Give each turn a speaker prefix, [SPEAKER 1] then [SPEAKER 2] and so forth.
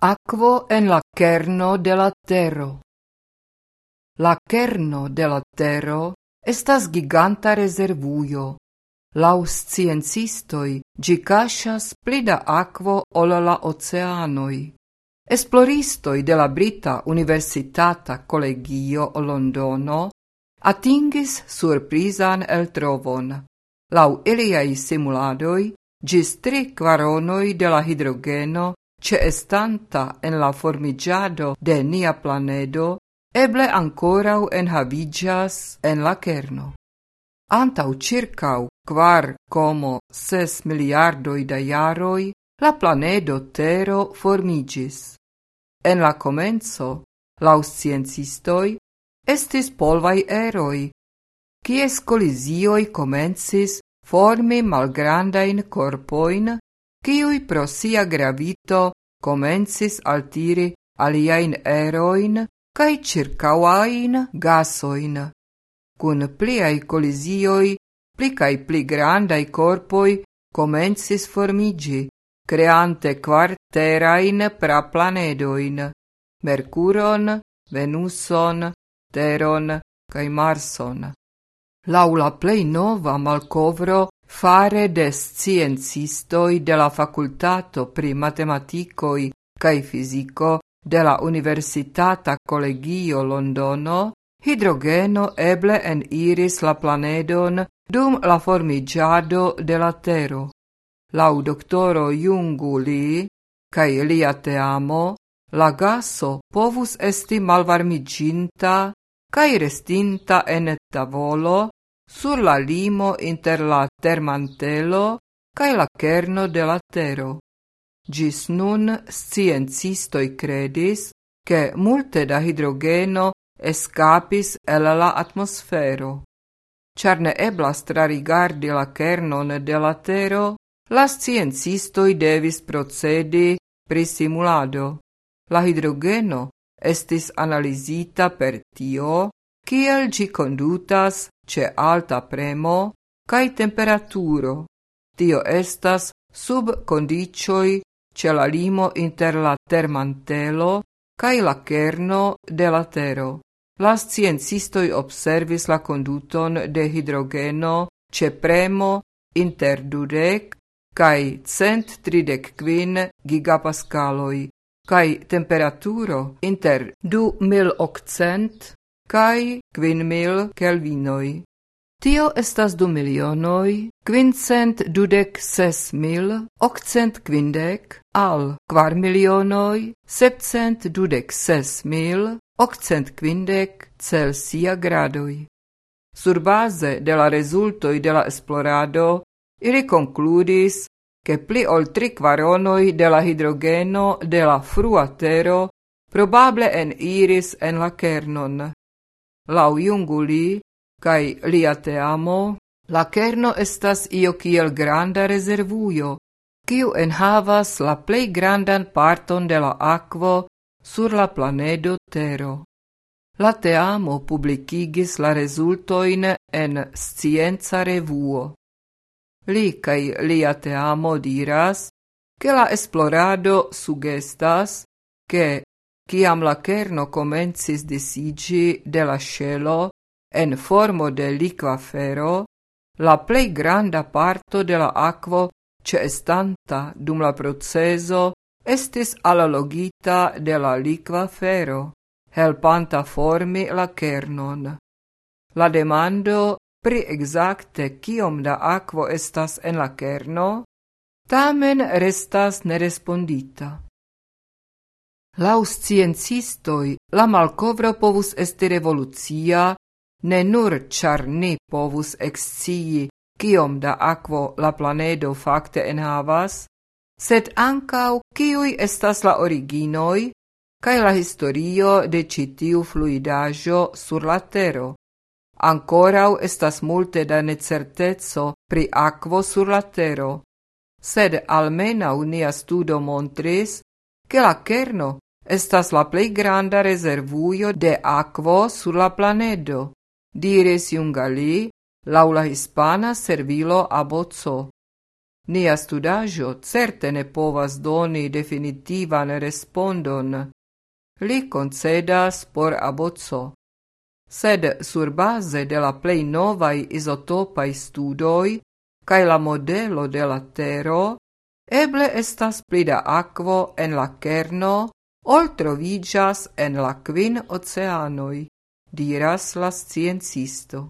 [SPEAKER 1] Aquo en la kerno de la tero. La kerno de la tero estas giganta rezervujo. Lau sciencistoi gi cașas plida aquo ol la oceanoi. Esploristoi de la Brita Universitata Collegio Londono atingis surprizan el trovon. Lau iliai simuladoi, gis tri quaronoi de la hidrogeno ce estanta en la formigiado de nia planedo, eble ancorau enhavigas en la kerno. Antau circau quar como ses miliardoi da jaroi, la planedo Tero formigis. En la comenzo, laus sciencistoi, estis polvai eroi, quies colisioi comencis formi malgrandain corpoin kiuj pro sia gravito comencis altiri aliain eroin kaj circauain gasoin. Cun pliai colisioi, pli kaj pli grandai corpoi comencis formigi, creante quarterain praplanedoin, Mercuron, Venuson, Teron kaj Marson. Laula plei nova malcovro fare de sciencistoi de la facultato pri matematicoi cae fisico de la Universitata Collegio Londono, hidrogeno eble en iris la planedon dum la formigiado de la Tero. Lau doctoro Jungu Li, cae lia teamo, la gaso povus esti malvarmiginta cae restinta en tavolo sur la limo inter la termantelo cae la kerno de la tero. Gis nun sciencistoi credis che multe da hidrogeno escapis el la atmosfero. Char ne eblas trarigardi la kernon de la tero, la sciencistoi devis procedi pri simulado. La hidrogeno estis analizita per tio, kiel gi condutas ce alta premo cae temperaturo. Tio estas sub condicioi ce la limo inter la termantelo cae la kerno de la tero. Observis la conduton de hidrogeno ce premo inter dudec cae cent tridec quin gigapascaloi, cae temperaturo inter du mil occent kai quin mil kelvinoi. Tio estas du milionoi, quincent dudec ses mil, octcent quindec, al quar milionoi, septcent dudec ses mil, octcent quindec Celsia gradoi. Sur base de la resultoi de la esplorado, ili concludis che pli ol tri quaronoi de la hidrogeno de la frua tero probable en iris en la kernon. Lau Junguli kai lia teamo, la kerno estas io kiel granda rezervujo, kiu enhavas la plej grandan parton de la akvo sur la planedo Tero. La teamo publikigis la rezultojn en scienca revuo. Li kaj lia teamo diras, che la esplorado sugestas, che Ciam la kerno comencis disigi de la scelo en formo de liqua fero, la plei granda parto de la aquo ce estanta dum la proceso estis alalogita de la liqua fero, helpanta formi la kernon. La demando pri exacte kiom da aquo estas en la kerno, tamen restas nerespondita. Lau sciencistoi, la malcovro povus esti revolucia, ne nur char ne povus excii kiom da aquo la planedo facte enhavas, sed ancau kiui estas la originoi, cae la historio de citiu fluidajo sur la tero. Ancorau estas multe da necertezzo pri aquo sur la tero, sed almena unia studo montris che la kerno estas la plej granda rezervujo de akvo sur la planedo, diris Jungali laŭ la hispana servilo Aboco. Nia studaggio certe ne povas doni definitivan respondon. Li concedas por abozzo. Sed sur base de la plei novai isotopai studoi, cae la modelo de la Tero, eble estas plida aquo en la kerno, ol trovigas en la quin oceanoi, diras la sciencisto.